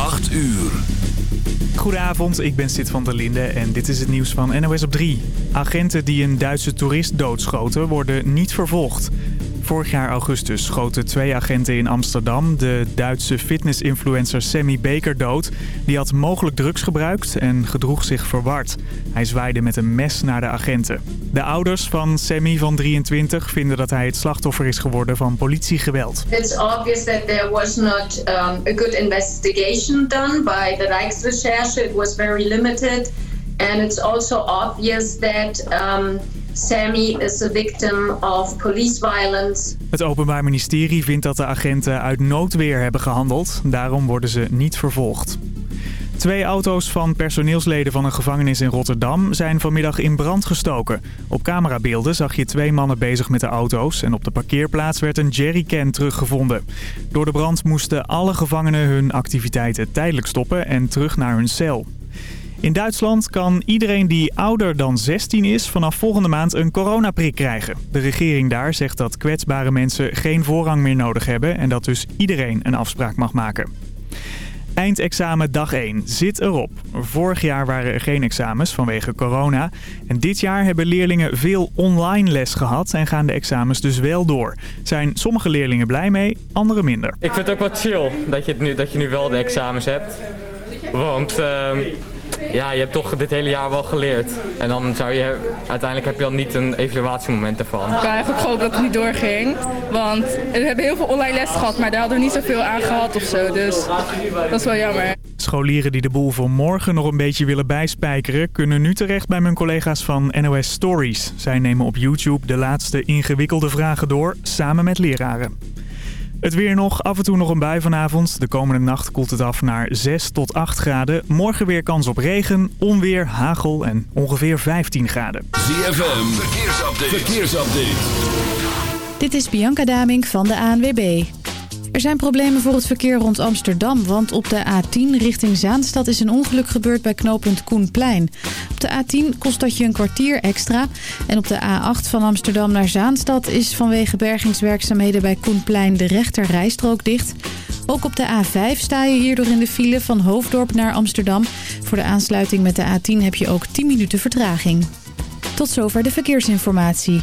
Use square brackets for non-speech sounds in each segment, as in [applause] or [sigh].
8 uur. Goedenavond, ik ben Sid van der Linde en dit is het nieuws van NOS op 3. Agenten die een Duitse toerist doodschoten worden niet vervolgd. Vorig jaar augustus schoten twee agenten in Amsterdam de Duitse fitness-influencer Sammy Baker dood. Die had mogelijk drugs gebruikt en gedroeg zich verward. Hij zwaaide met een mes naar de agenten. De ouders van Sammy van 23 vinden dat hij het slachtoffer is geworden van politiegeweld. It's obvious that there was not um, a good investigation Rijksrecherche. It was very limited. And it's also obvious that um, Sammy is a victim of police violence. Het Openbaar Ministerie vindt dat de agenten uit noodweer hebben gehandeld. Daarom worden ze niet vervolgd. Twee auto's van personeelsleden van een gevangenis in Rotterdam zijn vanmiddag in brand gestoken. Op camerabeelden zag je twee mannen bezig met de auto's en op de parkeerplaats werd een jerrycan teruggevonden. Door de brand moesten alle gevangenen hun activiteiten tijdelijk stoppen en terug naar hun cel. In Duitsland kan iedereen die ouder dan 16 is vanaf volgende maand een coronaprik krijgen. De regering daar zegt dat kwetsbare mensen geen voorrang meer nodig hebben en dat dus iedereen een afspraak mag maken. Eindexamen dag 1 zit erop. Vorig jaar waren er geen examens vanwege corona. En dit jaar hebben leerlingen veel online les gehad en gaan de examens dus wel door. Zijn sommige leerlingen blij mee, andere minder. Ik vind het ook wat chill dat je, nu, dat je nu wel de examens hebt. Want uh, ja, je hebt toch dit hele jaar wel geleerd. En dan zou je, uiteindelijk heb je dan niet een evaluatiemoment ervan. Ik kan eigenlijk gehoopt dat het niet doorging. Want we hebben heel veel online les gehad, maar daar hadden we niet zoveel aan gehad of zo. Dus dat is wel jammer. Scholieren die de boel voor morgen nog een beetje willen bijspijkeren... kunnen nu terecht bij mijn collega's van NOS Stories. Zij nemen op YouTube de laatste ingewikkelde vragen door, samen met leraren. Het weer nog, af en toe nog een bui vanavond. De komende nacht koelt het af naar 6 tot 8 graden. Morgen weer kans op regen, onweer, hagel en ongeveer 15 graden. ZFM, verkeersupdate. verkeersupdate. Dit is Bianca Daming van de ANWB. Er zijn problemen voor het verkeer rond Amsterdam, want op de A10 richting Zaanstad is een ongeluk gebeurd bij knooppunt Koenplein. Op de A10 kost dat je een kwartier extra. En op de A8 van Amsterdam naar Zaanstad is vanwege bergingswerkzaamheden bij Koenplein de rechter rijstrook dicht. Ook op de A5 sta je hierdoor in de file van Hoofddorp naar Amsterdam. Voor de aansluiting met de A10 heb je ook 10 minuten vertraging. Tot zover de verkeersinformatie.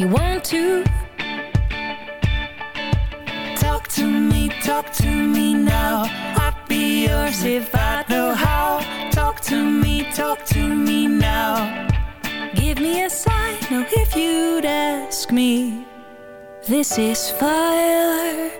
You want to. Talk to me, talk to me now. I'd be yours if I know how. Talk to me, talk to me now. Give me a sign, or if you'd ask me, this is fire.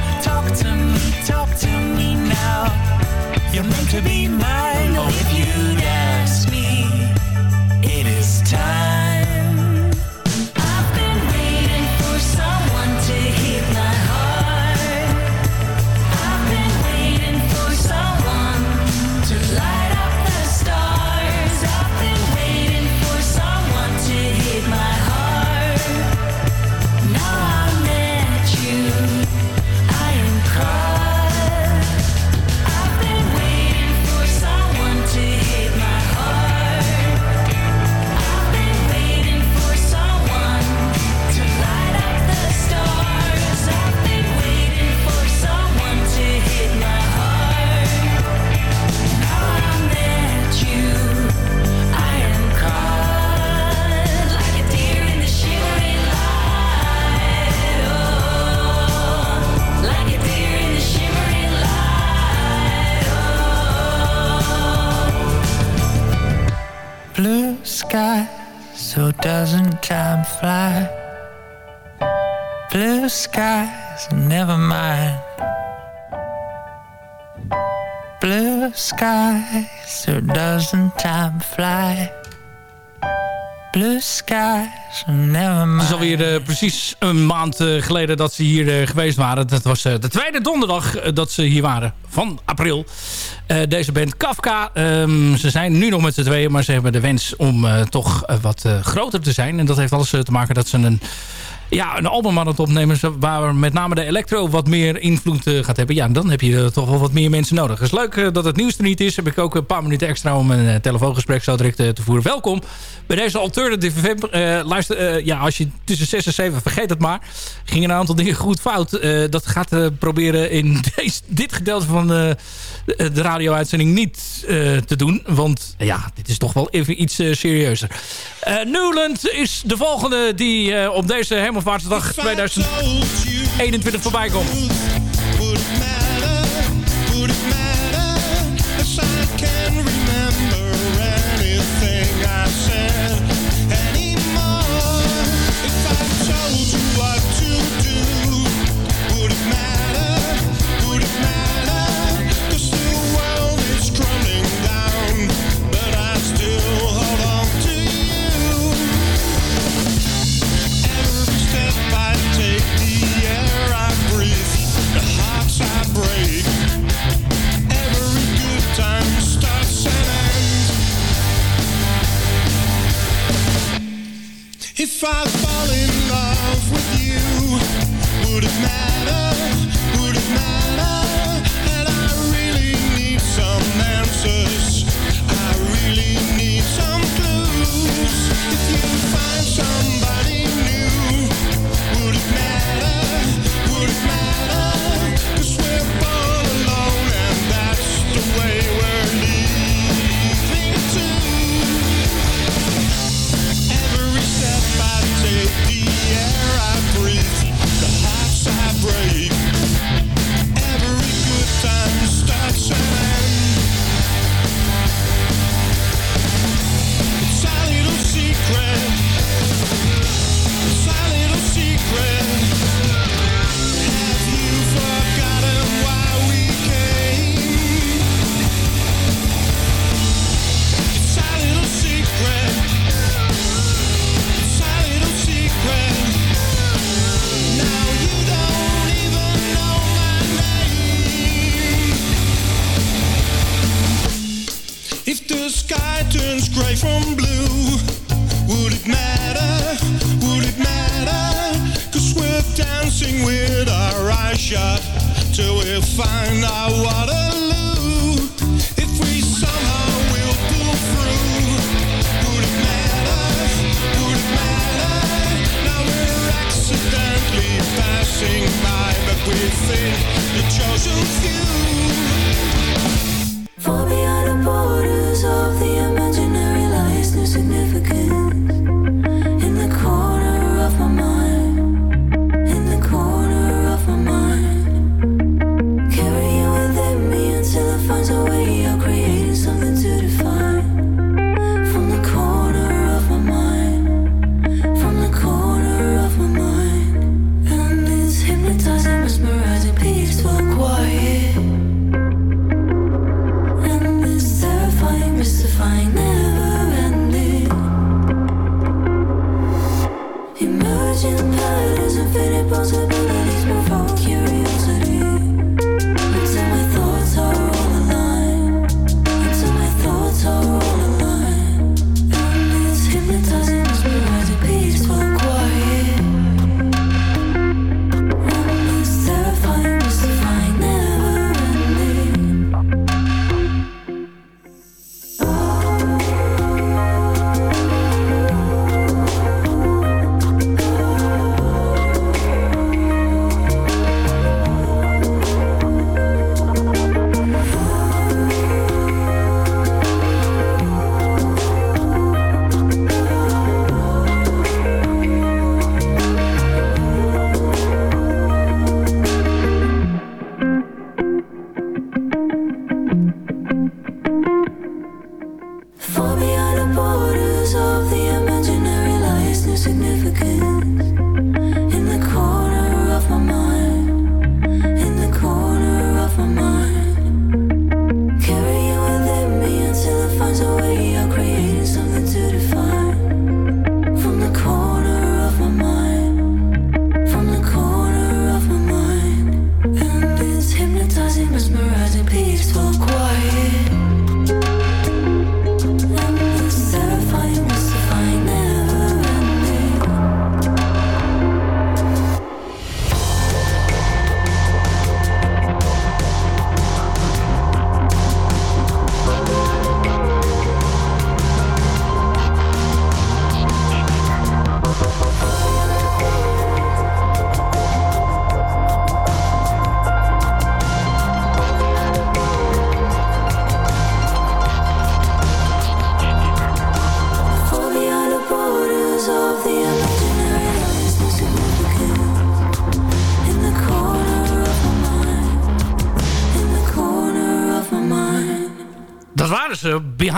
Het is alweer eh, precies een maand eh, geleden dat ze hier eh, geweest waren. Dat was de tweede donderdag dat ze hier waren van april. Deze band Kafka. ehm, ze zijn nu nog met z'n tweeën, maar ze hebben de wens om toch wat groter te zijn. En dat heeft alles te maken dat ze een, ja, een album aan het opnemen... waar met name de electro wat meer invloed eh, gaat hebben. Ja, dan heb je eh, toch wel wat meer mensen nodig. Het is leuk eh, dat het nieuws er niet is. Heb ik ook een paar minuten extra om een telefoongesprek zo direct te voeren. Welkom bij deze Alternative FM. Eh, luister, ja, als je tussen 6 en 7, vergeet het maar. Gingen een aantal dingen goed fout. Dat gaat proberen in [laughs] deze, dit gedeelte van de de radio-uitzending niet te doen. Want ja, dit is toch wel even iets serieuzer. Newland is de volgende die op deze Hemelvaartsdag 2021 voorbij komt. five.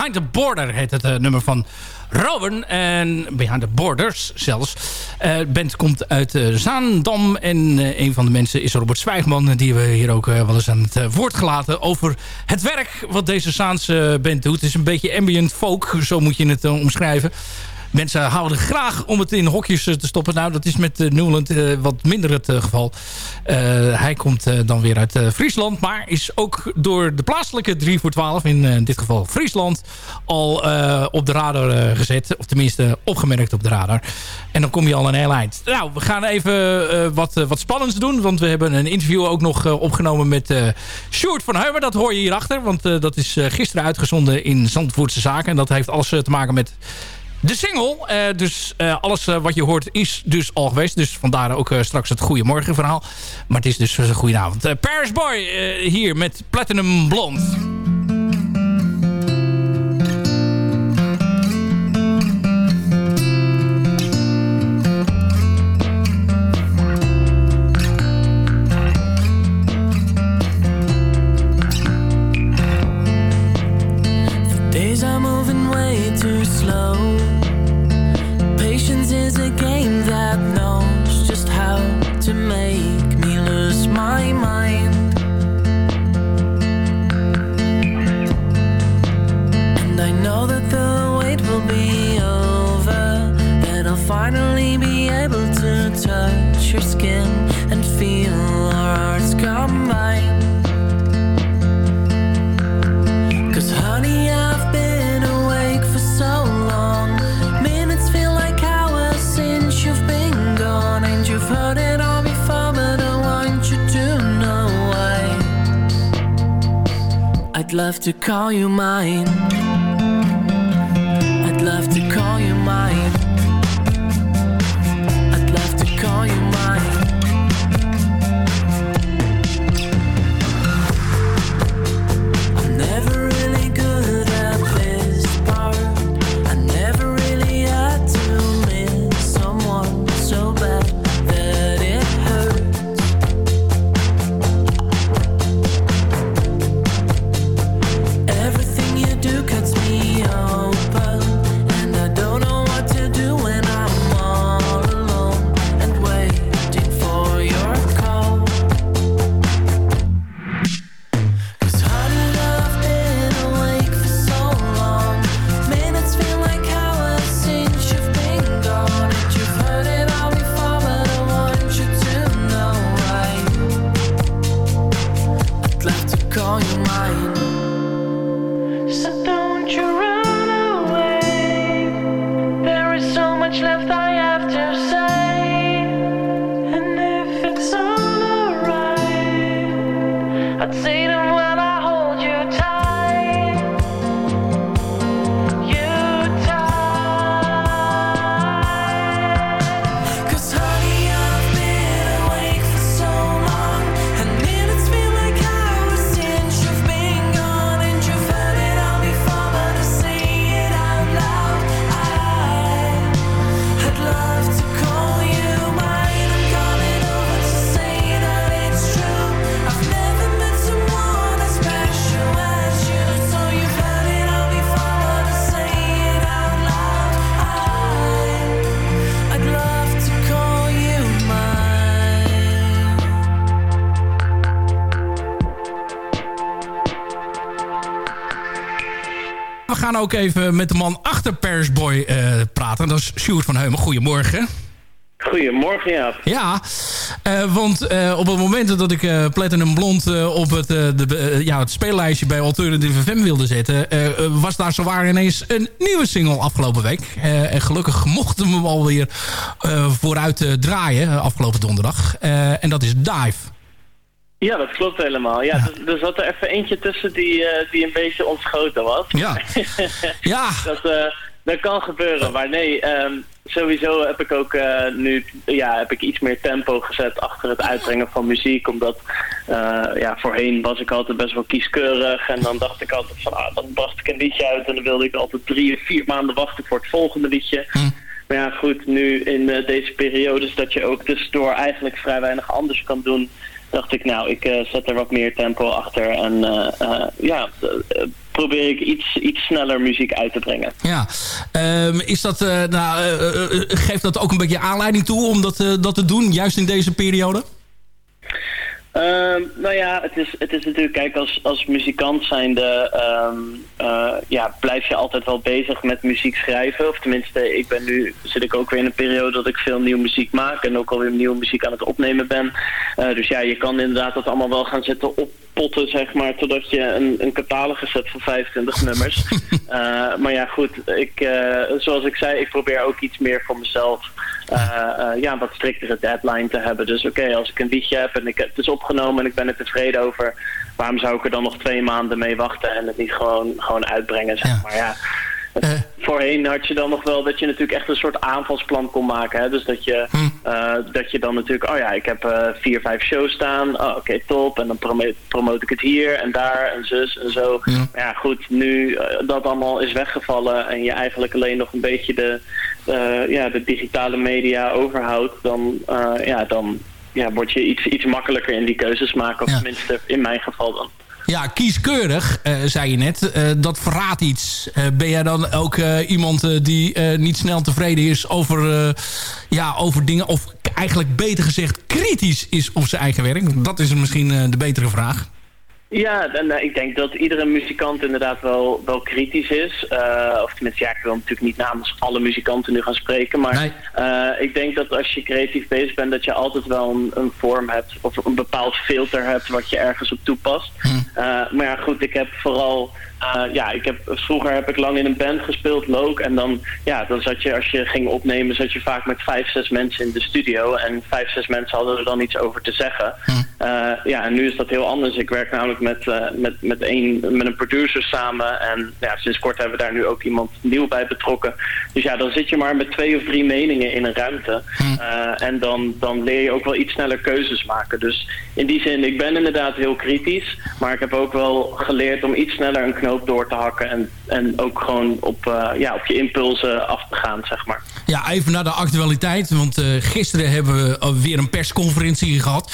Behind the Border heet het eh, nummer van Robin. En Behind the Borders zelfs. De band komt uit eh, Zaandam. En een van de mensen is Robert Zwijgman. Die we hier ook wel eens aan het woord gelaten. Over het werk wat deze Zaanse band doet. Het is een beetje ambient folk. Zo moet je het omschrijven. Mensen houden graag om het in hokjes eh, te stoppen. Nou, dat is met uh, Newland eh, wat minder het eh, geval. Eh, hij komt eh, dan weer uit eh, Friesland. Maar is ook door de plaatselijke 3 voor 12, in eh, dit geval Friesland, al eh, op de radar eh, gezet. Of tenminste opgemerkt op de radar. En dan kom je al een heel eind. Nou, we gaan even eh, wat, eh, wat spannends doen. Want we hebben een interview ook nog eh, opgenomen met eh Sjoerd van Heumer. Dat hoor je hierachter. Want eh, dat is eh, gisteren uitgezonden in Zandvoortse Zaken. En dat heeft alles eh, te maken met de single. Eh, dus eh, alles eh, wat je hoort is dus al geweest. Dus vandaar ook straks het Goeiemorgen verhaal. Maar het is dus een goedenavond. Paris Boy hier met Platinum Blonde. Love to call you mine. I'd love to call you mine. Gaan ook even met de man achter Persboy eh praten. Dat is Sjoerd van Heumen. Goedemorgen. Goedemorgen, Jaap. Ja, eh, want eh, op het moment dat ik eh, Platinum Blond op het, de, ja, het speellijstje bij Alternative FM wilde zetten... was daar zowaar ineens een nieuwe single afgelopen week. En gelukkig mochten we hem alweer vooruit draaien afgelopen donderdag. En dat is Dive. Ja, dat klopt helemaal. Ja, Er, er zat er even eentje tussen die, eh, die een beetje ontschoten was. Ja. [laughs] ja. Dat, eh, dat kan gebeuren, maar nee, ehm, sowieso heb ik ook eh, nu ja, heb ik iets meer tempo gezet achter het uitbrengen van muziek. Omdat ja, voorheen was ik altijd best wel kieskeurig en dan dacht ik altijd van ah, dan bracht ik een liedje uit en dan wilde ik altijd drie of vier maanden wachten voor het volgende liedje. Maar ja, goed, nu in eh, deze periodes dat je ook tussendoor eigenlijk vrij weinig anders kan doen dacht ik, nou, ik eh, zet er wat meer tempo achter. En eh, eh, ja, probeer ik iets, iets sneller muziek uit te brengen. Ja, Ehm, is dat, nou, geeft dat ook een beetje aanleiding toe om dat, dat te doen, juist in deze periode? Ehm, nou ja, het is, het is natuurlijk, kijk, als, als muzikant zijnde eh, ja, blijf je altijd wel bezig met muziek schrijven. Of tenminste, ik ben nu, zit ik ook weer in een periode dat ik veel nieuwe muziek maak en ook alweer nieuwe muziek aan het opnemen ben. Eh, dus ja, je kan inderdaad dat allemaal wel gaan zitten oppotten, zeg maar, totdat je een, een catalogus hebt van 25 nummers. [laughs] Eh, maar ja, goed, ik, eh, zoals ik zei, ik probeer ook iets meer voor mezelf eh, ja, een wat striktere deadline te hebben. Dus oké, als ik een liedje heb en ik, het is opgenomen en ik ben er tevreden over, waarom zou ik er dan nog twee maanden mee wachten en het niet gewoon, gewoon uitbrengen, zeg maar. Ja. Het- Voorheen had je dan nog wel dat je natuurlijk echt een soort aanvalsplan kon maken. Hè? Dus dat je, eh, dat je dan natuurlijk, oh ja, ik heb eh, vier, vijf shows staan. Oh, oké, top. En dan promote, promote ik het hier en daar en zus en zo. Maar ja, goed, nu eh, dat allemaal is weggevallen en je eigenlijk alleen nog een beetje de, eh, ja, de digitale media overhoudt, dan, eh, ja, dan ja, word je iets, iets makkelijker in die keuzes maken. Of tenminste, in mijn geval dan. Ja, kieskeurig, eh, zei je net. Eh, dat verraadt iets. Eh, ben jij dan ook iemand die niet snel tevreden is over, ja, over dingen... of eigenlijk beter gezegd kritisch is op zijn eigen werk? Dat is misschien de betere vraag. Ja, en, eh, ik denk dat iedere muzikant inderdaad wel, wel kritisch is. Eh, of tenminste, ja, ik wil natuurlijk niet namens alle muzikanten nu gaan spreken. Maar eh, ik denk dat als je creatief bezig bent, dat je altijd wel een, een vorm hebt. Of een bepaald filter hebt wat je ergens op toepast. Eh, maar ja, goed, ik heb vooral... eh, ja, ik heb, vroeger heb ik lang in een band gespeeld, Look. En dan, ja, dan zat je, als je ging opnemen, zat je vaak met vijf, zes mensen in de studio. En vijf, zes mensen hadden er dan iets over te zeggen. Eh, ja, en nu is dat heel anders. Ik werk namelijk met, eh, met, met, een, met een producer samen. En ja, sinds kort hebben we daar nu ook iemand nieuw bij betrokken. Dus ja, dan zit je maar met twee of drie meningen in een ruimte. Eh, en dan, dan leer je ook wel iets sneller keuzes maken. Dus in die zin, ik ben inderdaad heel kritisch. Maar ik heb ook wel geleerd om iets sneller een knoop door te hakken. En, en ook gewoon op, eh, ja, op je impulsen af te gaan, zeg maar. Ja, even naar de actualiteit. Want eh, gisteren hebben we weer een persconferentie gehad.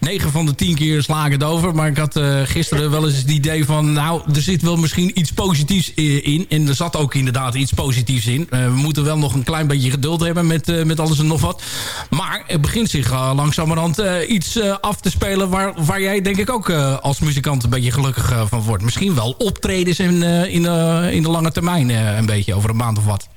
9 van de 10 keer sla ik het over. Maar ik had eh, gisteren wel eens het idee van... nou, er zit wel misschien iets positiefs in. En er zat ook inderdaad iets positiefs in. Eh, we moeten wel nog een klein beetje geduld hebben met, eh, met alles en nog wat. Maar er begint zich langzamerhand eh, iets eh, af te spelen... Waar, waar jij denk ik ook eh, als muzikant een beetje gelukkig eh, van wordt. Misschien wel optredens in, eh, in, eh, in de lange termijn eh, een beetje. Over een maand of wat.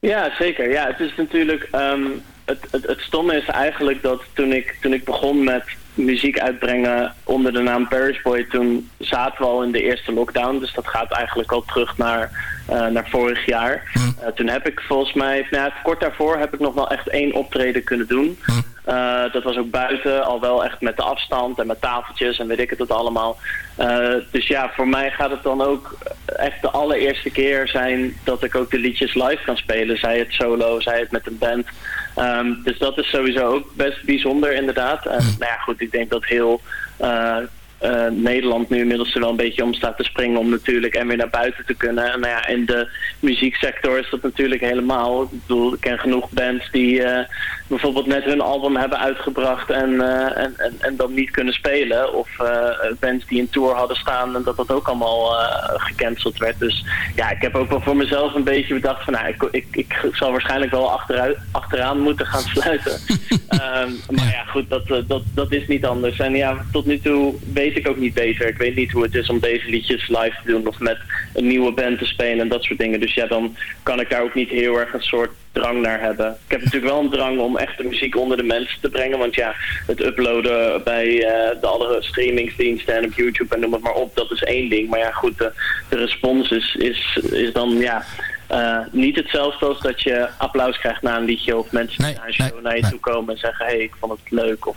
Ja, zeker. Ja, het is natuurlijk. ehm, het, het, het stomme is eigenlijk dat toen ik, toen ik begon met muziek uitbrengen onder de naam Parish Boy, toen zaten we al in de eerste lockdown. Dus dat gaat eigenlijk al terug naar, naar vorig jaar. Eh, toen heb ik volgens mij, nou, kort daarvoor heb ik nog wel echt één optreden kunnen doen. Eh, dat was ook buiten, al wel echt met de afstand en met tafeltjes en weet ik het het allemaal. Eh, dus ja, voor mij gaat het dan ook echt de allereerste keer zijn dat ik ook de liedjes live kan spelen. Zij het solo, zij het met een band. Ehm, dus dat is sowieso ook best bijzonder inderdaad. En nou ja, goed, ik denk dat heel... eh, Nederland nu inmiddels er wel een beetje om staat te springen om natuurlijk en weer naar buiten te kunnen. En nou ja, in de muzieksector is dat natuurlijk helemaal. Ik bedoel, ik ken genoeg bands die bijvoorbeeld net hun album hebben uitgebracht en, eh, en, en, en dan niet kunnen spelen. Of eh, bands die een tour hadden staan en dat dat ook allemaal eh, gecanceld werd. Dus ja, ik heb ook wel voor mezelf een beetje bedacht van nou, ik, ik, ik zal waarschijnlijk wel achteruit, achteraan moeten gaan [laughs] sluiten. Ehm, maar ja, goed, dat, dat, dat is niet anders. En ja, tot nu toe weet ik ook niet beter. Ik weet niet hoe het is om deze liedjes live te doen of met een nieuwe band te spelen en dat soort dingen. Dus ja, dan kan ik daar ook niet heel erg een soort drang naar hebben. Ik heb natuurlijk wel een drang om echt de muziek onder de mensen te brengen. Want ja, het uploaden bij eh, de andere streamingsdiensten en op YouTube en noem het maar op, dat is één ding. Maar ja, goed, de, de respons is, is, is dan ja... eh, niet hetzelfde als dat je applaus krijgt na een liedje of mensen die naar een show naar je toe komen en zeggen: hé, hey, ik vond het leuk of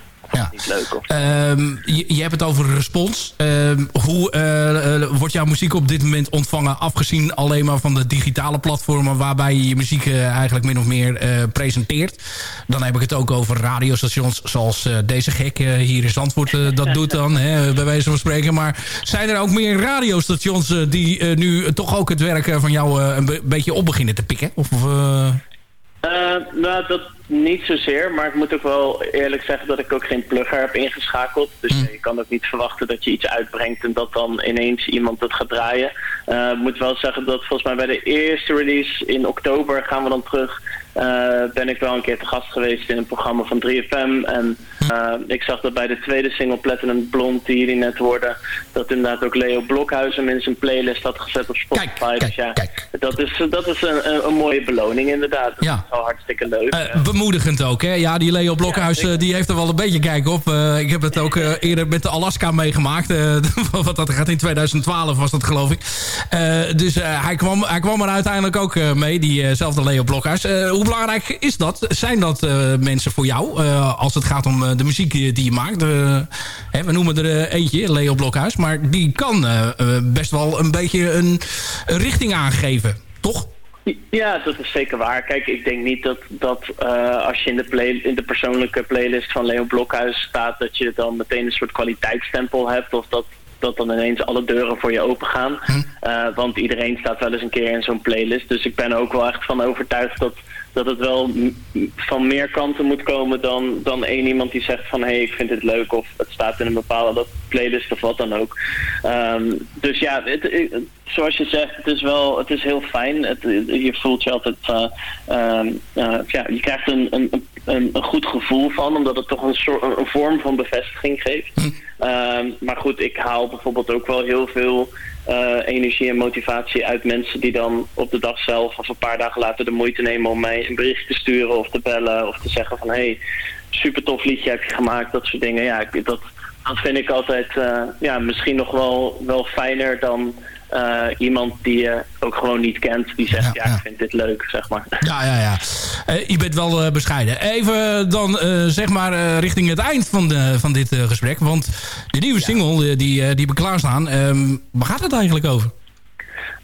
niet leuk. Of... Ehm, je, je hebt het over respons. Ehm, hoe eh, eh, wordt jouw muziek op dit moment ontvangen... afgezien alleen maar van de digitale platformen... waarbij je je muziek eh, eigenlijk min of meer presenteert? Dan heb ik het ook over radiostations zoals deze gek hier in Zandvoort dat doet dan, hè, bij wijze van spreken. Maar zijn er ook meer radiostations die nu toch ook het werk van jou een be- beetje op beginnen te pikken? Of, Eh, nou, dat niet zozeer, maar ik moet ook wel eerlijk zeggen dat ik ook geen plugger heb ingeschakeld. Dus Hm. je kan ook niet verwachten dat je iets uitbrengt en dat dan ineens iemand het gaat draaien. Eh, Ik moet wel zeggen dat volgens mij bij de eerste release in oktober gaan we dan terug. Eh, ben ik wel een keer te gast geweest in een programma van 3FM. En eh, ik zag dat bij de tweede single Platinum Blonde, die jullie net hoorden, dat inderdaad ook Leo Blokhuis hem in zijn playlist had gezet op Spotify. dus ja, dat is, dat is een, een, mooie beloning inderdaad. Dat Ja. is wel hartstikke leuk. Eh, bemoedigend ook, hè? Ja, die Leo Blokhuis die heeft er wel een beetje kijk op. Ik heb het ook eerder met de Alaska meegemaakt. [laughs] wat dat gaat in 2012 was dat, geloof ik. Dus hij, kwam, hij kwam er uiteindelijk ook mee, diezelfde Leo Blokhuis. Hoe belangrijk is dat? Zijn dat eh, mensen voor jou? eh, als het gaat om eh, de muziek die, die je maakt. Hè, we noemen er eentje, Leo Blokhuis. Maar die kan best wel een beetje een, een richting aangeven. Toch? Ja, dat is zeker waar. Kijk, ik denk niet dat, dat als je in de, play, in de persoonlijke playlist van Leo Blokhuis staat... dat je dan meteen een soort kwaliteitsstempel hebt... of dat, dat dan ineens alle deuren voor je open gaan. Eh, want iedereen staat wel eens een keer in zo'n playlist. Dus ik ben er ook wel echt van overtuigd dat, dat het wel van meer kanten moet komen... dan, dan één iemand die zegt van... hé, hey, ik vind dit leuk of het staat in een bepaalde playlist of wat dan ook. Ehm, dus ja, het, het- zoals je zegt, het is wel het is heel fijn. Het, je voelt je altijd... eh, ehm, eh, ja, je krijgt een, een, een, een goed gevoel van... omdat het toch een, soort, een vorm van bevestiging geeft. Ehm, maar goed, ik haal bijvoorbeeld ook wel heel veel eh, energie en motivatie uit mensen die dan op de dag zelf of een paar dagen later de moeite nemen om mij een bericht te sturen of te bellen of te zeggen van hé, hey, super tof liedje heb je gemaakt, dat soort dingen. Ja, dat, dat vind ik altijd eh, ja, misschien nog wel, wel fijner dan eh, iemand die je ook gewoon niet kent, die zegt ja, ik vind dit leuk, zeg maar. [laughs] Ja, ja, ja. Eh, je bent wel eh, bescheiden. Even dan eh, zeg maar eh, richting het eind van, de, van dit eh, gesprek. Want de nieuwe single eh, die, eh, die we klaarstaan, ehm waar gaat het eigenlijk over?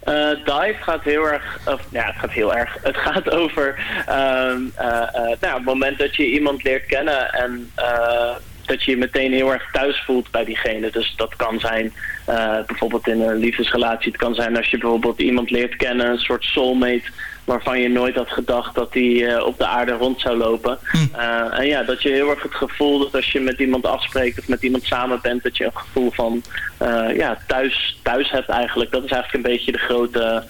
Eh, Dive gaat heel erg, of, ja, het gaat heel erg. [laughs] Het gaat over ehm, eh, eh, nou, het moment dat je iemand leert kennen en eh, dat je je meteen heel erg thuis voelt bij diegene. Dus dat kan zijn eh, bijvoorbeeld in een liefdesrelatie. Het kan zijn als je bijvoorbeeld iemand leert kennen, een soort soulmate waarvan je nooit had gedacht dat die eh, op de aarde rond zou lopen. Eh, en ja, dat je heel erg het gevoel dat als je met iemand afspreekt of met iemand samen bent, dat je een gevoel van ja, thuis, thuis hebt eigenlijk. Dat is eigenlijk een beetje de grote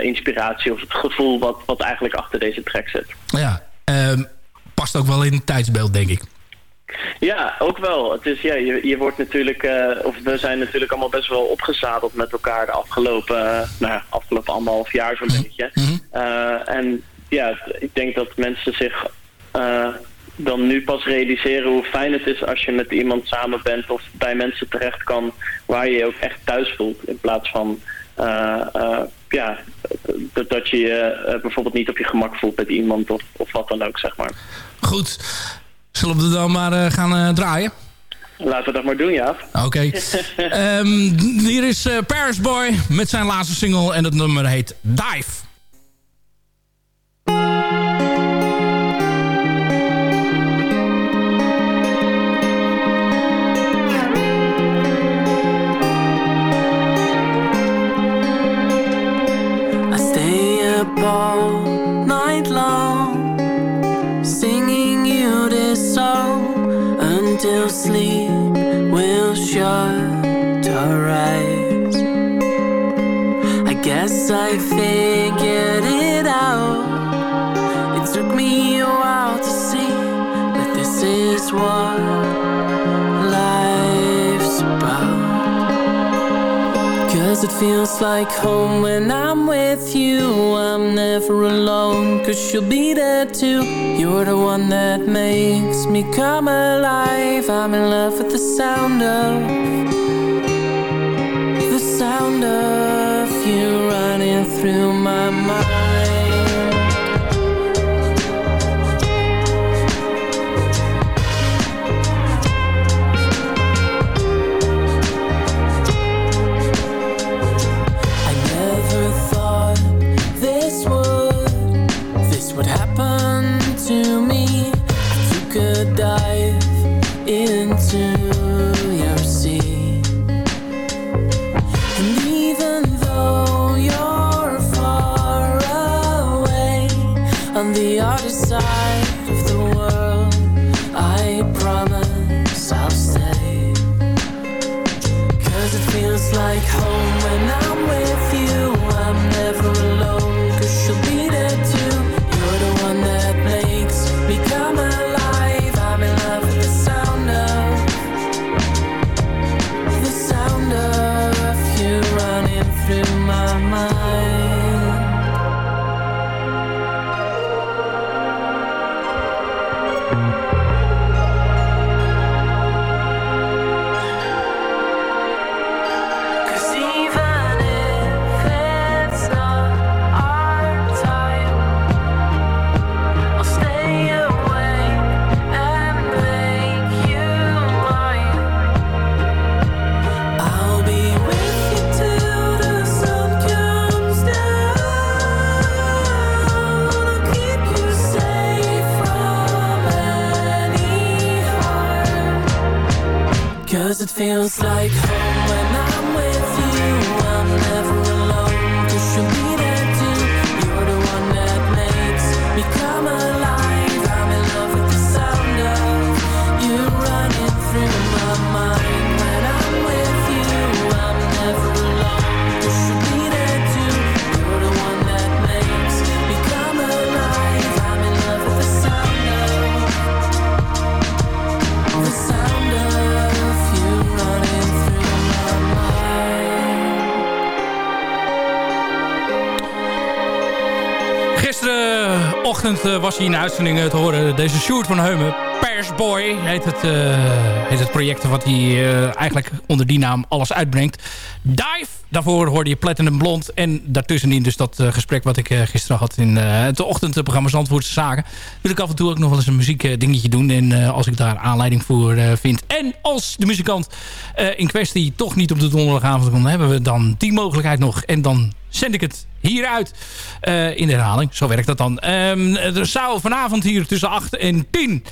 inspiratie of het gevoel wat, wat eigenlijk achter deze track zit. Ja, ehm, past ook wel in het tijdsbeeld, denk ik. Ja, ook wel. Het is, ja, je, je wordt natuurlijk, eh, of we zijn natuurlijk allemaal best wel opgezadeld met elkaar de afgelopen, eh, nou ja, afgelopen anderhalf jaar zo'n beetje. Eh, en ja, ik denk dat mensen zich dan nu pas realiseren hoe fijn het is als je met iemand samen bent of bij mensen terecht kan waar je je ook echt thuis voelt. In plaats van ja, dat, je je bijvoorbeeld niet op je gemak voelt met iemand of, of wat dan ook, zeg maar. Goed. Zullen we dan maar eh, gaan eh, draaien? Laten we dat maar doen, ja. Oké. [laughs] Ehm, hier is eh, Paris Boy met zijn laatste single en het nummer heet Dive. Like home when I'm with you. I'm never alone, cause you'll be there too. You're the one that makes me come alive. I'm in love with the sound of the sound of you running through was hij in de uitzending eh, te horen. Deze Sjoerd van Heumen. Persboy heet het, eh, heet het project wat hij eh, eigenlijk onder die naam alles uitbrengt. Daarvoor hoorde je Platinum Blond. En daartussenin dus dat eh, gesprek wat ik eh, gisteren had in eh, het ochtendprogramma Zandvoortse Zaken. Wil ik af en toe ook nog wel eens een muziekdingetje doen. En als ik daar aanleiding voor vind. En als de muzikant in kwestie toch niet op de donderdagavond komt... hebben we dan die mogelijkheid nog. En dan zend ik het hieruit in de herhaling. Zo werkt dat dan. Ehm, er zou vanavond hier tussen 8 en 10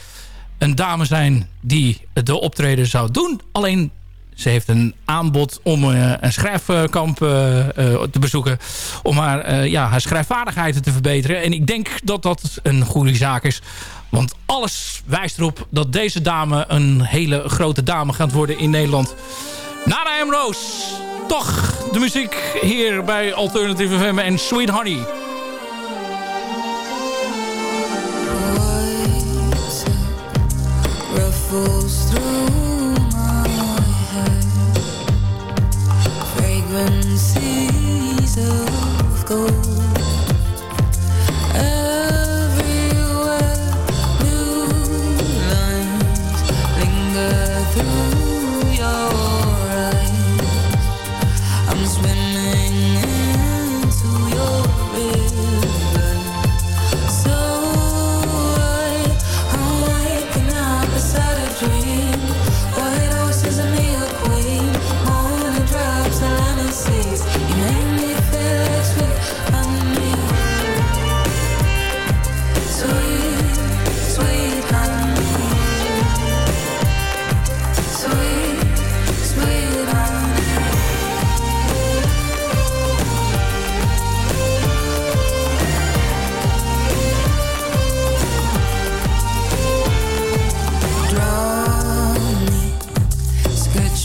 een dame zijn die de optreden zou doen. Alleen ze heeft een aanbod om eh, een schrijfkamp eh, eh, te bezoeken. Om haar, ja, haar schrijfvaardigheden te verbeteren. En ik denk dat dat een goede zaak is. Want alles wijst erop dat deze dame een hele grote dame gaat worden in Nederland. Nana M. Toch de muziek hier bij Alternative FM en Sweet Honey. Fragrances of gold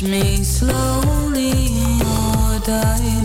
me slowly your diamond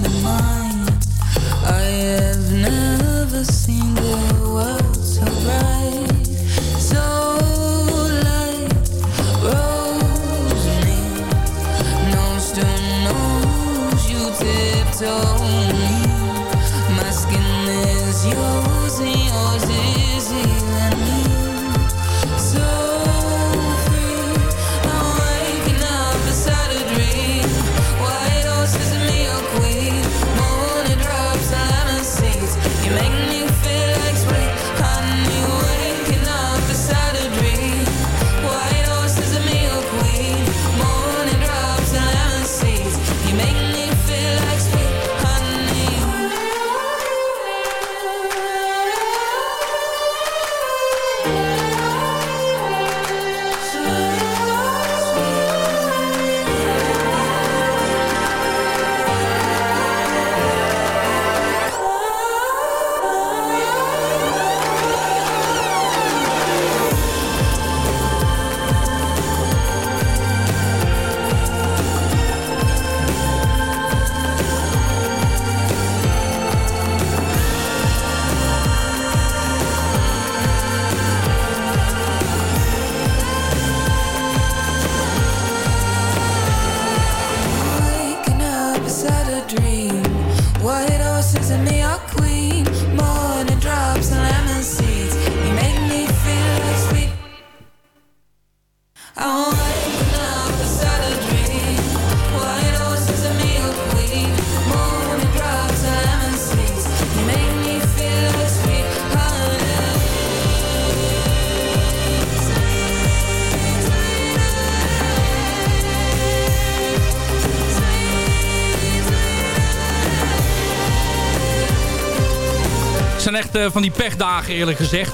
zijn echt eh, van die pechdagen eerlijk gezegd.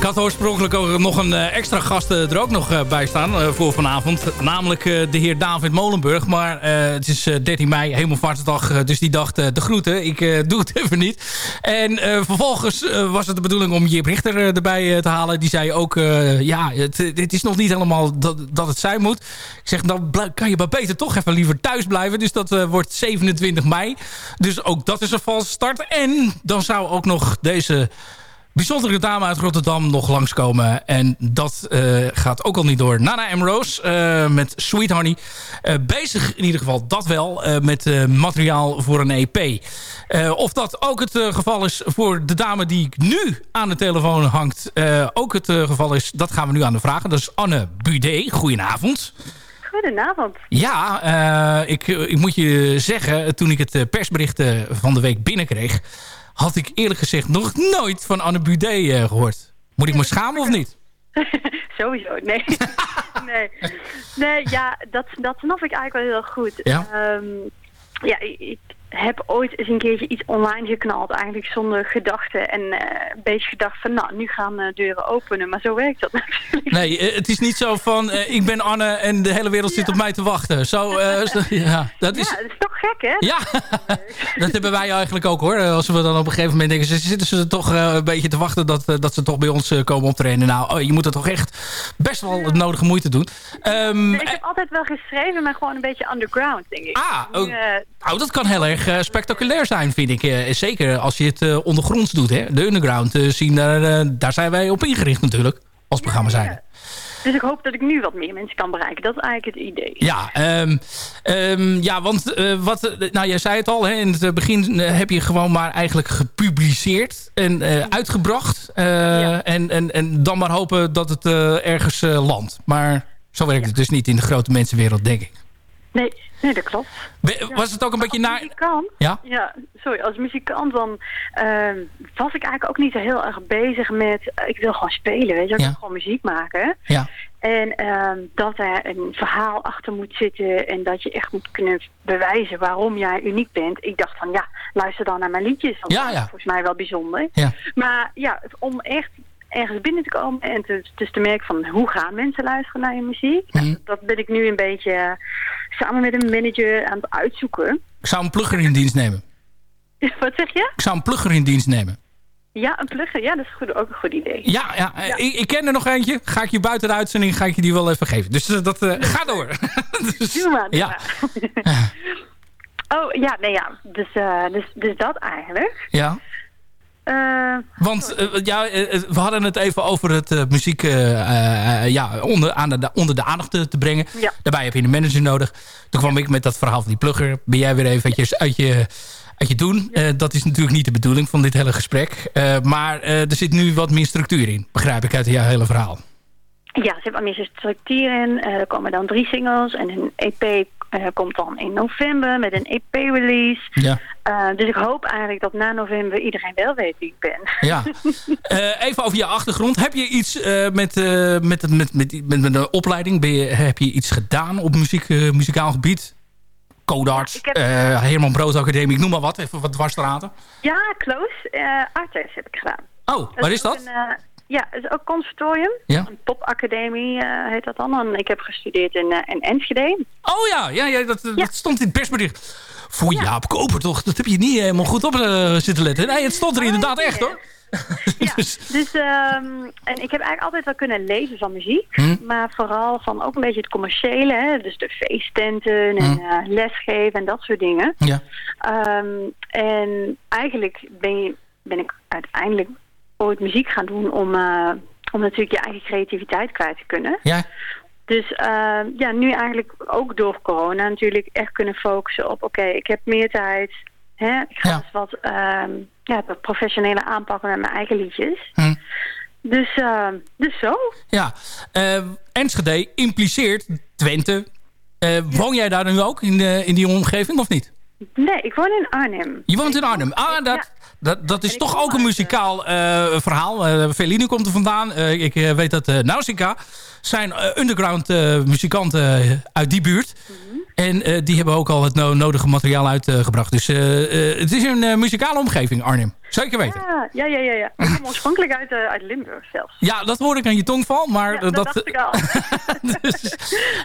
Ik had oorspronkelijk ook nog een eh, extra gast eh, er ook nog eh, bij staan voor vanavond. Namelijk de heer David Molenburg. Maar het is eh, 13 mei, Hemelvaartsdag. dus die dacht de groeten. Ik [laughs] doe het even niet. En vervolgens was het de bedoeling om Jip Richter erbij te halen. Die zei ook, ja, het, is nog niet helemaal dat, dat het zijn moet. Ik zeg, dan blij- kan je maar beter toch even liever thuis blijven. Dus dat wordt 27 mei. Dus ook dat is een valse start. En dan zou ook nog deze bijzondere dame uit Rotterdam nog langskomen. En dat eh, gaat ook al niet door. Nana M. Rose eh, met Sweet Honey. Eh, bezig in ieder geval, dat wel, met materiaal voor een EP. Of dat ook het geval is voor de dame die nu aan de telefoon hangt... ook het geval is, dat gaan we nu aan de vragen. Dat is Anne Budé. Goedenavond. Goedenavond. Ja, ik, ik moet je zeggen, toen ik het persbericht van de week binnenkreeg... had ik eerlijk gezegd nog nooit van Anne Budé eh, gehoord. Moet ik me schamen of niet? [laughs] Sowieso, nee. [laughs] nee. Nee, ja, dat, dat snap ik eigenlijk wel heel goed. Ja? Ehm, ja, ik heb ooit eens een keertje iets online geknald, eigenlijk zonder gedachte. En eh, een beetje gedacht van, nou, nu gaan eh, deuren openen. Maar zo werkt dat [laughs] natuurlijk. Nee, eh, het is niet zo van, ik ben Anne en de hele wereld zit op mij te wachten. [laughs] Zo, ja, dat is... Ja, dat is toch gek, hè? Ja, [laughs] dat hebben wij eigenlijk ook hoor. Als we dan op een gegeven moment denken, ze zitten ze toch een beetje te wachten dat, dat ze toch bij ons komen optreden. Nou, oh, je moet er toch echt best wel het nodige moeite doen. Ehm, Nee, ik heb altijd wel geschreven, maar gewoon een beetje underground, denk ik. Ah, ook- eh, Nou, dat kan heel erg eh, spectaculair zijn, vind ik. Eh, zeker als je het eh, ondergronds doet. Hè? De underground zien, daar, daar zijn wij op ingericht natuurlijk. Als programma zijn. dus ik hoop dat ik nu wat meer mensen kan bereiken. Dat is eigenlijk het idee. Ja, ehm, ehm, ja want wat, nou, jij zei het al. Hè, in het begin heb je gewoon maar eigenlijk gepubliceerd en uitgebracht. En, en, en dan maar hopen dat het ergens landt. Maar zo werkt het dus niet in de grote mensenwereld, denk ik. Nee, nee dat klopt. Be- was het ook een beetje naar... muzikant, Ja? ja, sorry, als muzikant dan ehm, was ik eigenlijk ook niet zo heel erg bezig met, eh, ik wil gewoon spelen, weet je, ik Ja. wil gewoon muziek maken. Ja. En ehm, dat er een verhaal achter moet zitten en dat je echt moet kunnen bewijzen waarom jij uniek bent. Ik dacht van, ja, luister dan naar mijn liedjes. Ja, dat is ja. volgens mij wel bijzonder. Ja. Maar ja, om echt ergens binnen te komen en te, dus te merken van hoe gaan mensen luisteren naar je muziek. Mhm. Nou, dat ben ik nu een beetje eh, samen met een manager aan het uitzoeken. Ik zou een plugger in dienst nemen. [laughs] Wat zeg je? Ik zou een plugger in dienst nemen. Ja, een plugger. Ja, dat is goed, ook een goed idee. Ja, ja, eh, Ik, ik ken er nog eentje. Ga ik je buiten de uitzending ga ik je die wel even geven. Dus dat eh, ga door. [laughs] [laughs] Dus, Doe maar. doe ja. maar. oh, ja, nee, ja. Dus, dus, dus dat eigenlijk. ja. Eh, Want eh, ja, eh, eh, we hadden het even over het muziek ja, onder, aan de, onder de aandacht te, te brengen. Ja. Daarbij heb je een manager nodig. Toen kwam ik met dat verhaal van die plugger. Ben jij weer eventjes uit je, uit je doen. Dat is natuurlijk niet de bedoeling van dit hele gesprek. Maar er zit nu wat meer structuur in. Begrijp ik uit jouw hele verhaal. ja, er zit wat meer structuur in. Er komen dan drie singles en een EP eh, komt dan in november met een EP-release. Ja. Eh, dus ik hoop eigenlijk dat na november iedereen wel weet wie ik ben. Ja. [laughs] Eh, even over je achtergrond. Heb je iets met, met, met, met, met, met een opleiding? Ben je, heb je iets gedaan op muziek, muzikaal gebied? Codarts, heb- Herman Brood Academie, ik noem maar wat. Even wat dwarsstraten. Ja, close. Eh Artes heb ik gedaan. Oh, waar is dat? Een, ja, het is ook conservatorium. Ja. Een popacademie eh, heet dat dan. En ik heb gestudeerd in, eh, in Enschede. Oh ja, ja, ja, dat, dat stond in het persbericht. Voor Jaap Koper toch? Dat heb je niet helemaal goed op eh, zitten letten. Nee, het stond er inderdaad echt hoor. [laughs] Dus, ehm, en ik heb eigenlijk altijd wel kunnen leven van muziek. Hm. Maar vooral van ook een beetje het commerciële. Hè? Dus de feesttenten en Hm. lesgeven en dat soort dingen. Ja. Ehm, en eigenlijk ben, je, ben ik uiteindelijk ooit muziek gaan doen om, eh, om natuurlijk je eigen creativiteit kwijt te kunnen. Ja. Dus ehm, ja, nu eigenlijk ook door corona natuurlijk echt kunnen focussen op... oké, ik heb meer tijd. Hè? Ik ga eens wat, ehm, ja, professionele aanpakken met mijn eigen liedjes. Hm. Dus, ehm, dus zo. Ja, eh, Enschede impliceert Twente. Eh, Woon jij daar nu ook in, de, in die omgeving of niet? Nee, ik woon in Arnhem. Je woont in Arnhem. Ah, dat, dat, dat is toch ook een muzikaal eh, verhaal. Eh Feline komt er vandaan. Eh, ik eh, weet dat eh Nausicaa zijn eh, underground eh, muzikanten uit die buurt. En eh, die hebben ook al het no- nodige materiaal uitgebracht. dus eh, eh, het is een eh, muzikale omgeving, Arnhem. Zeker weten. Ja, ja, ja, ja. [laughs] Ik kom oorspronkelijk uit, eh, uit Limburg zelfs. Ja, dat hoor ik aan je tongval, maar Ja, eh, dat dat... dacht ik al. [laughs] dus,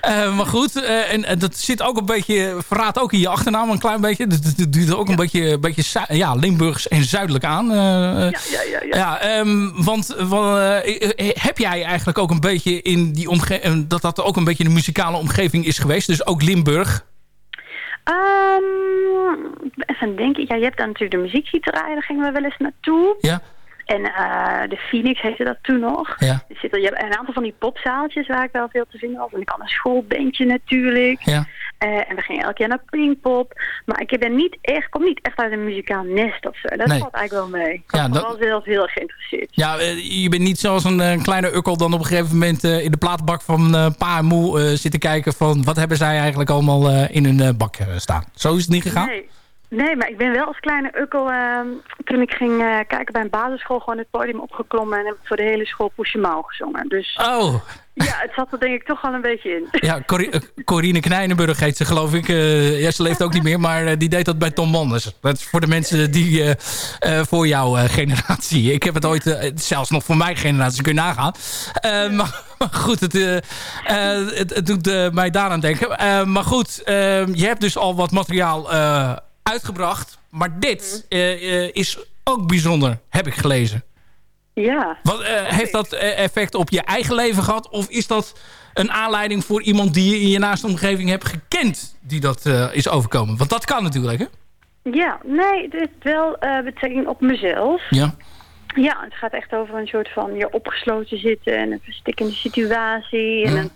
eh, maar goed, eh, en, en dat zit ook een beetje, verraadt ook in je achternaam een klein beetje. Dus het duurt ook een beetje, een beetje ja, Limburgs en zuidelijk aan. eh, eh. Ja, ja, ja. Ja, ehm, want eh, eh, heb jij eigenlijk ook een beetje in die omgeving... dat dat ook een beetje een muzikale omgeving is geweest? Dus ook Limburg? Ehm, even denken. Ja, je hebt dan natuurlijk de muziekgieterij. Daar gingen we wel eens naartoe. Ja. En eh, de Phoenix heette dat toen nog. Ja. Er zitten, je hebt een aantal van die popzaaltjes waar ik wel veel te vinden was. En ik had een schoolbandje natuurlijk. Ja. Eh, en we gingen elk jaar naar Pinkpop. Maar ik ben niet echt, kom niet echt uit een muzikaal nest of zo. Dat Nee. valt eigenlijk wel mee. Ik Ja, was dat- wel zelf heel erg geïnteresseerd. Ja, eh, je bent niet zoals een kleine ukkel dan op een gegeven moment in de platenbak van pa en moe zitten kijken van wat hebben zij eigenlijk allemaal in hun bak staan. Zo is het niet gegaan? Nee. Nee, maar ik ben wel als kleine ukkel, ehm, toen ik ging eh, kijken bij een basisschool, gewoon het podium opgeklommen en heb ik voor de hele school Poesje Mouw gezongen. Dus Oh, ja, het zat er denk ik toch wel een beetje in. ja, Cori- eh, Corine Knijnenburg heet ze geloof ik. Eh, ja, ze leeft ook niet meer, maar die deed dat bij Tom Manders. Dat is voor de mensen die voor jouw generatie. Ik heb het ooit, zelfs nog voor mijn generatie, kun je nagaan. Maar, maar goed, het, eh, het, het doet mij daaraan denken. Maar goed, je hebt dus al wat materiaal uitgebracht. Maar dit eh, eh, is ook bijzonder, heb ik gelezen. Ja. Wat, eh, heeft dat effect op je eigen leven gehad? Of is dat een aanleiding voor iemand die je in je naaste omgeving hebt gekend... die dat is overkomen? Want dat kan natuurlijk, hè? Ja, nee, het heeft wel betrekking op mezelf. Ja. Ja, het gaat echt over een soort van je opgesloten zitten en een verstikkende situatie en een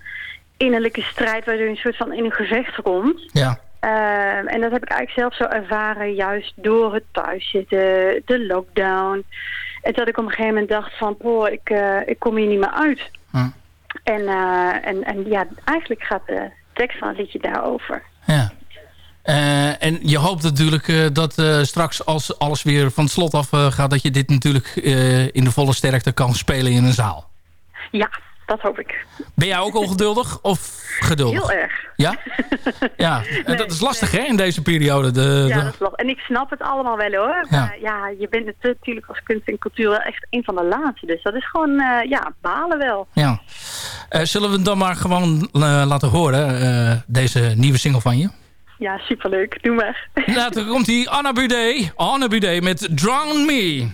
innerlijke strijd waardoor je een soort van in een gevecht komt. Ja. Ehm, en dat heb ik eigenlijk zelf zo ervaren, juist door het thuiszitten, de lockdown. En dat ik op een gegeven moment dacht van, poh, ik, eh, ik kom hier niet meer uit. Hm. En, eh, en, en ja, eigenlijk gaat de tekst van het liedje daarover. ja. Eh, en je hoopt natuurlijk dat straks als alles weer van het slot af gaat... dat je dit natuurlijk in de volle sterkte kan spelen in een zaal. Ja, dat hoop ik. Ben jij ook ongeduldig of geduldig? Heel erg. Ja? [laughs] Ja, dat is lastig hè, in deze periode. De, Ja, de- dat is lastig. En ik snap het allemaal wel hoor. Ja. Maar ja, je bent natuurlijk als kunst en cultuur wel echt een van de laatste. Dus dat is gewoon, eh, ja, balen wel. Ja. Eh, zullen we het dan maar gewoon eh, laten horen, eh, deze nieuwe single van je? Ja, superleuk. Doe maar. dan komt die Anna Bude. Anna Bude met Drown Me.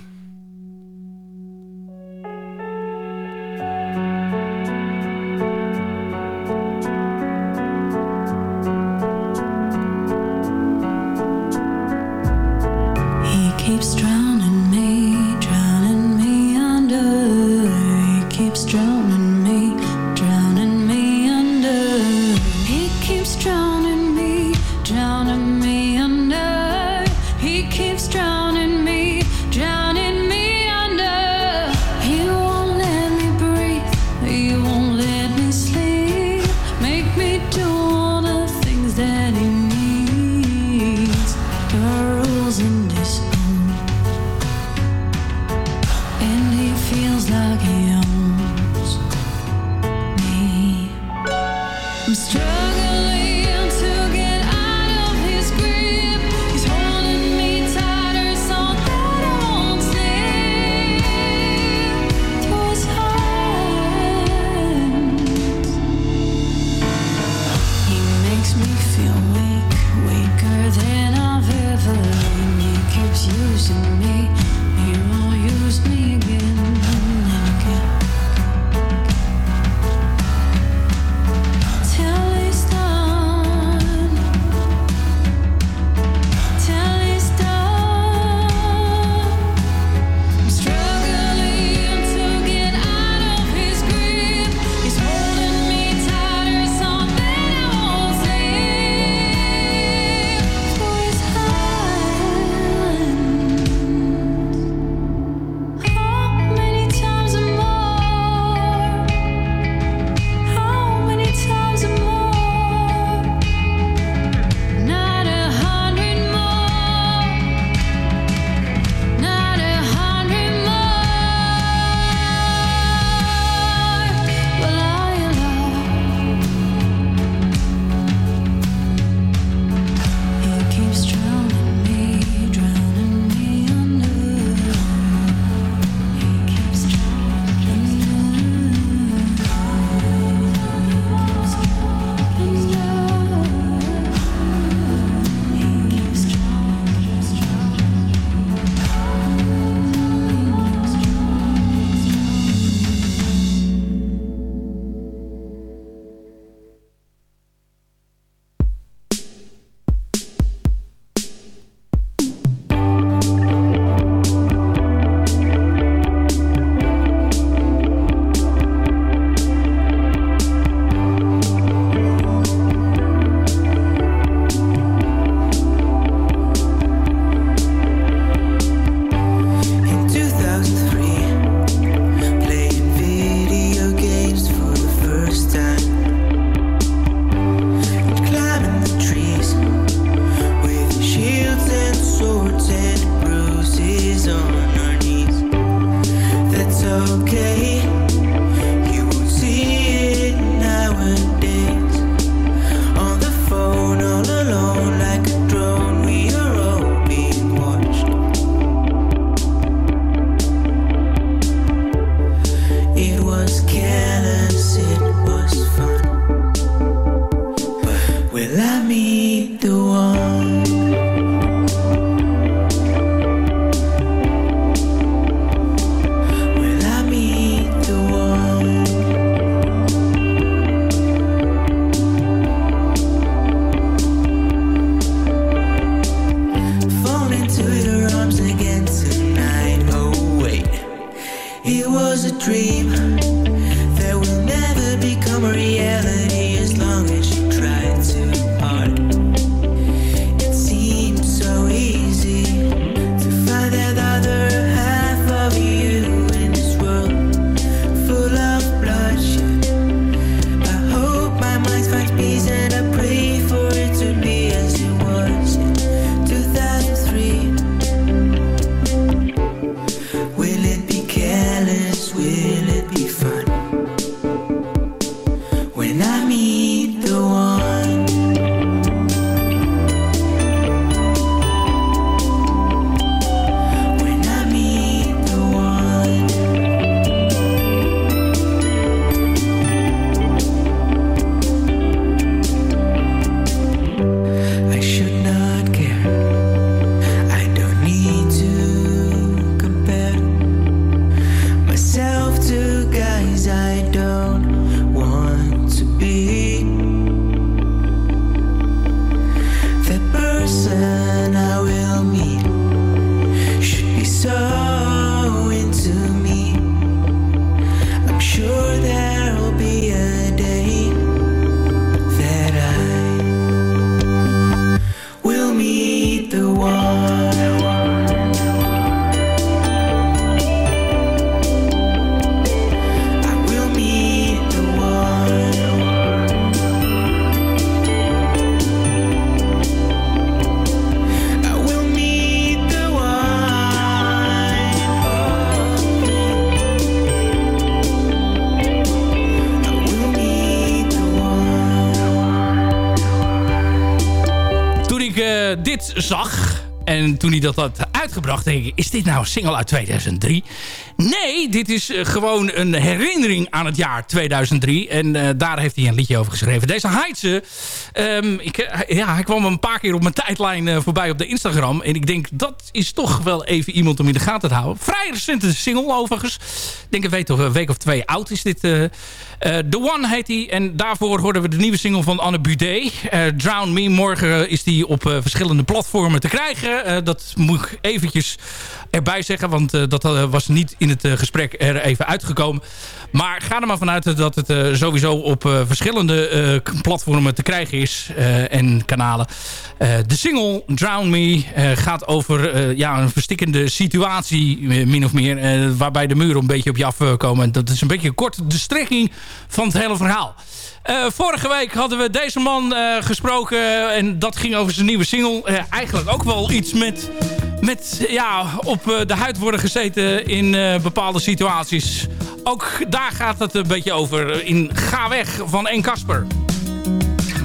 Toen hij dat had uitgebracht, denk ik... is dit nou een single uit 2003? Nee, dit is eh, gewoon een herinnering aan het jaar 2003. En eh, daar heeft hij een liedje over geschreven. Deze Heidse, ehm, ik, eh, ja, hij kwam een paar keer op mijn tijdlijn voorbij op de Instagram. En ik denk, dat is toch wel even iemand om in de gaten te houden. Vrij recente single overigens. Ik denk week of, een week of twee oud is dit. eh, The One heet hij. En daarvoor hoorden we de nieuwe single van Anne Budé. Drown Me. Morgen is die op verschillende platformen te krijgen. Dat moet ik eventjes erbij zeggen. Want dat was niet in het gesprek er even uitgekomen. Maar ga er maar vanuit dat het eh, sowieso op eh, verschillende eh, platformen te krijgen is. en kanalen. De single Drown Me gaat over ja, een verstikkende situatie. min of meer. waarbij de muren een beetje op je afkomen. Dat is een beetje kort de strekking van het hele verhaal. Eh, vorige week hadden we deze man eh, gesproken. En dat ging over zijn nieuwe single. Eh, eigenlijk ook wel iets met, met ja, op de huid worden gezeten in bepaalde situaties. Ook daar gaat het een beetje over. In Ga weg van En Kasper.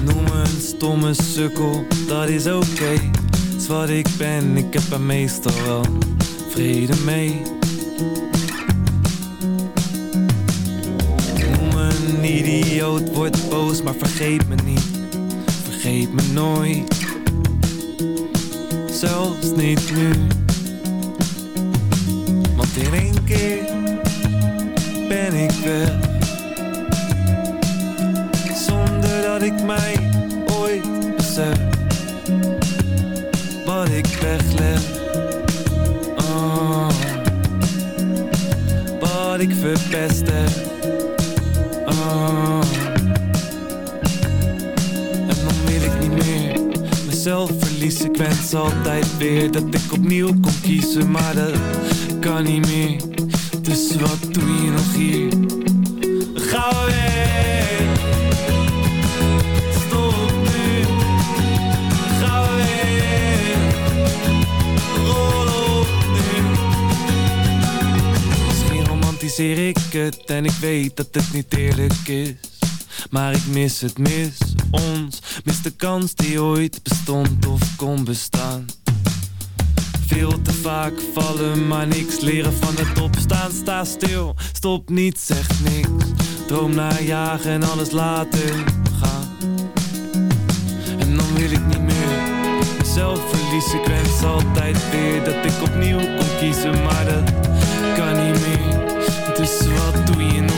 Noem een stomme sukkel, dat is oké. Is wat ik ben, ik heb er meestal wel vrede mee. Idioot, word boos, maar vergeet me niet. Vergeet me nooit. Zelfs niet nu. Want in één keer ben ik weg. Zonder dat ik mij ooit besef Wat ik wegleg oh. Wat ik verpest heb wens altijd weer dat ik opnieuw kon kiezen Maar dat kan niet meer Dus wat doe je nog hier? Ga weg Stop nu, ga weg, rol op. Misschien romantiseer ik het en ik weet dat het niet eerlijk is. Maar ik mis het, mis ons, mis de kans die ooit bestond of kon bestaan. Veel te vaak vallen, maar niks leren van het opstaan. Sta stil, stop niet, zeg niks. Droom naar jagen en alles laten gaan. En dan wil ik niet meer mezelf verliezen. Ik wens altijd weer dat ik opnieuw kon kiezen, maar dat kan niet meer. Dus wat doe je nog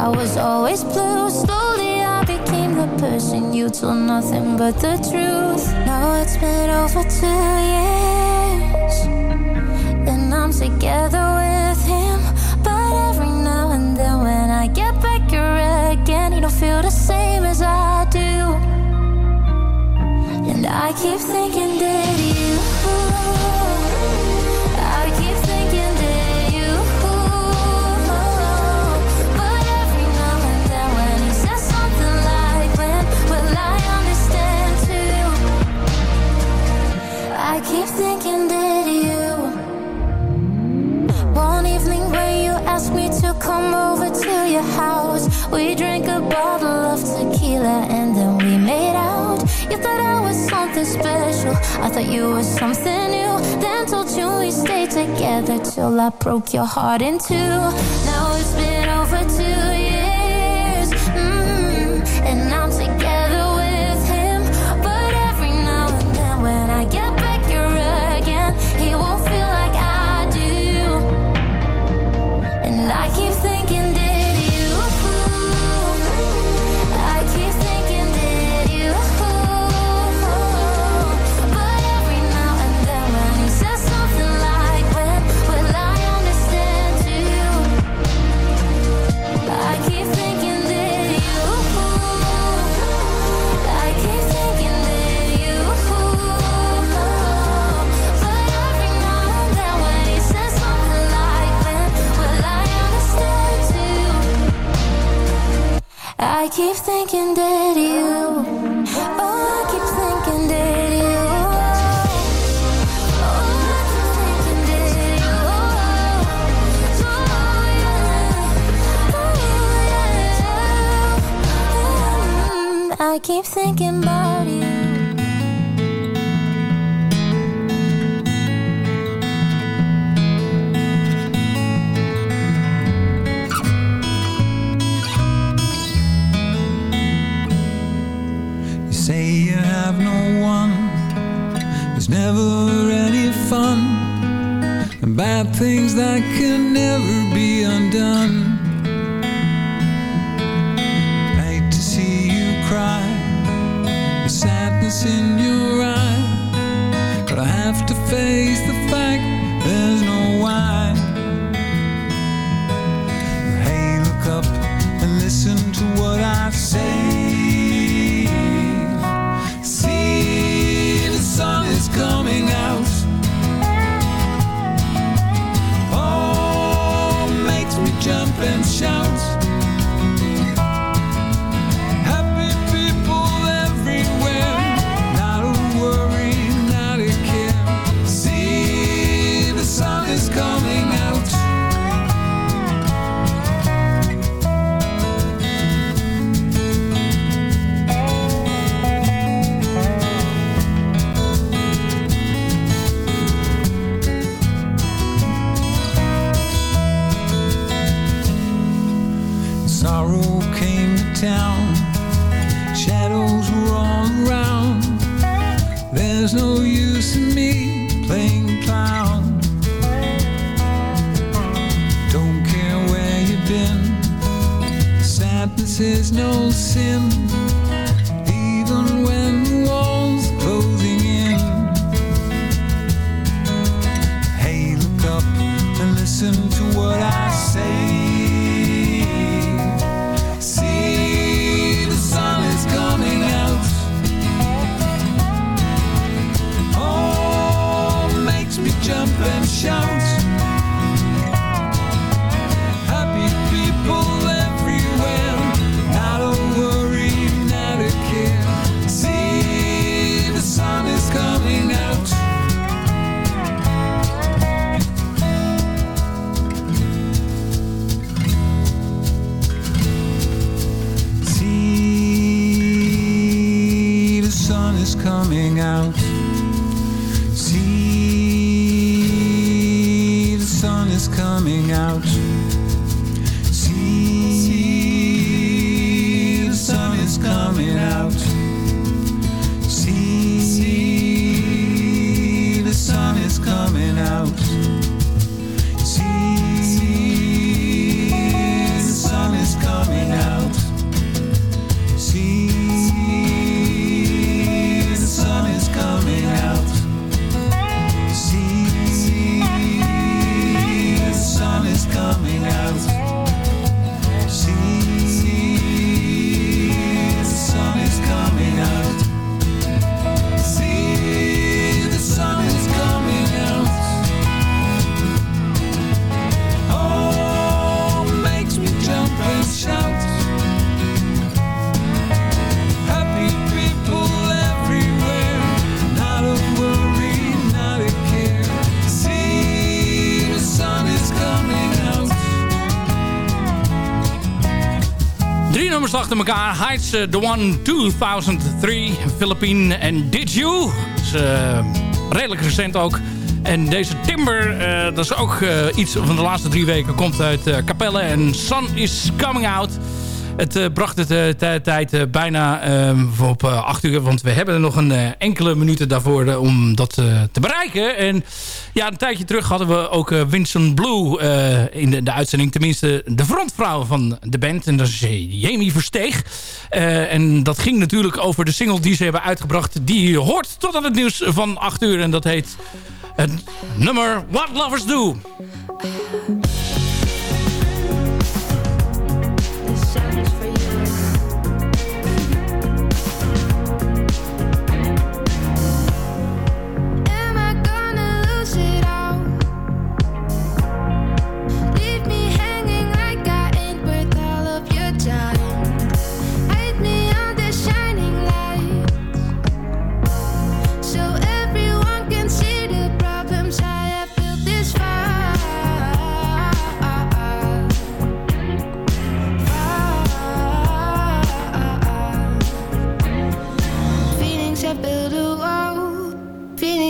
I was always blue. Slowly I became the person you told nothing but the truth. Now it's been over two years And I'm together with him. But every now and then when I get back here again. You don't feel the same as I do. And I keep thinking that you thinking that you. One evening when you asked me to come over to your house We drank a bottle of tequila and then we made out. You thought I was something special. I thought you were something new. Then told you we together till I broke your heart in two. I keep thinking that you. Oh, I keep thinking that you. I keep thinking about Sadness is no sin. Nummers achter elkaar. Heights, uh, The One 2003, Philippine en Did You. Dat is eh, redelijk recent ook. En deze Timber, eh, dat is ook eh, iets van de laatste drie weken. Komt uit eh, Capelle en Sun is Coming Out. Het eh, bracht het eh, tij- tijd eh, bijna op acht uur. Want we hebben nog een enkele minuten daarvoor om dat te bereiken. En ja, een tijdje terug hadden we ook Winston Blue in de, de uitzending. Tenminste, de frontvrouw van de band. En dat is Jamie Versteeg. En dat ging natuurlijk over de single die ze hebben uitgebracht. Die hoort tot aan het nieuws van 8 uur. En dat heet het nummer What Lovers Do.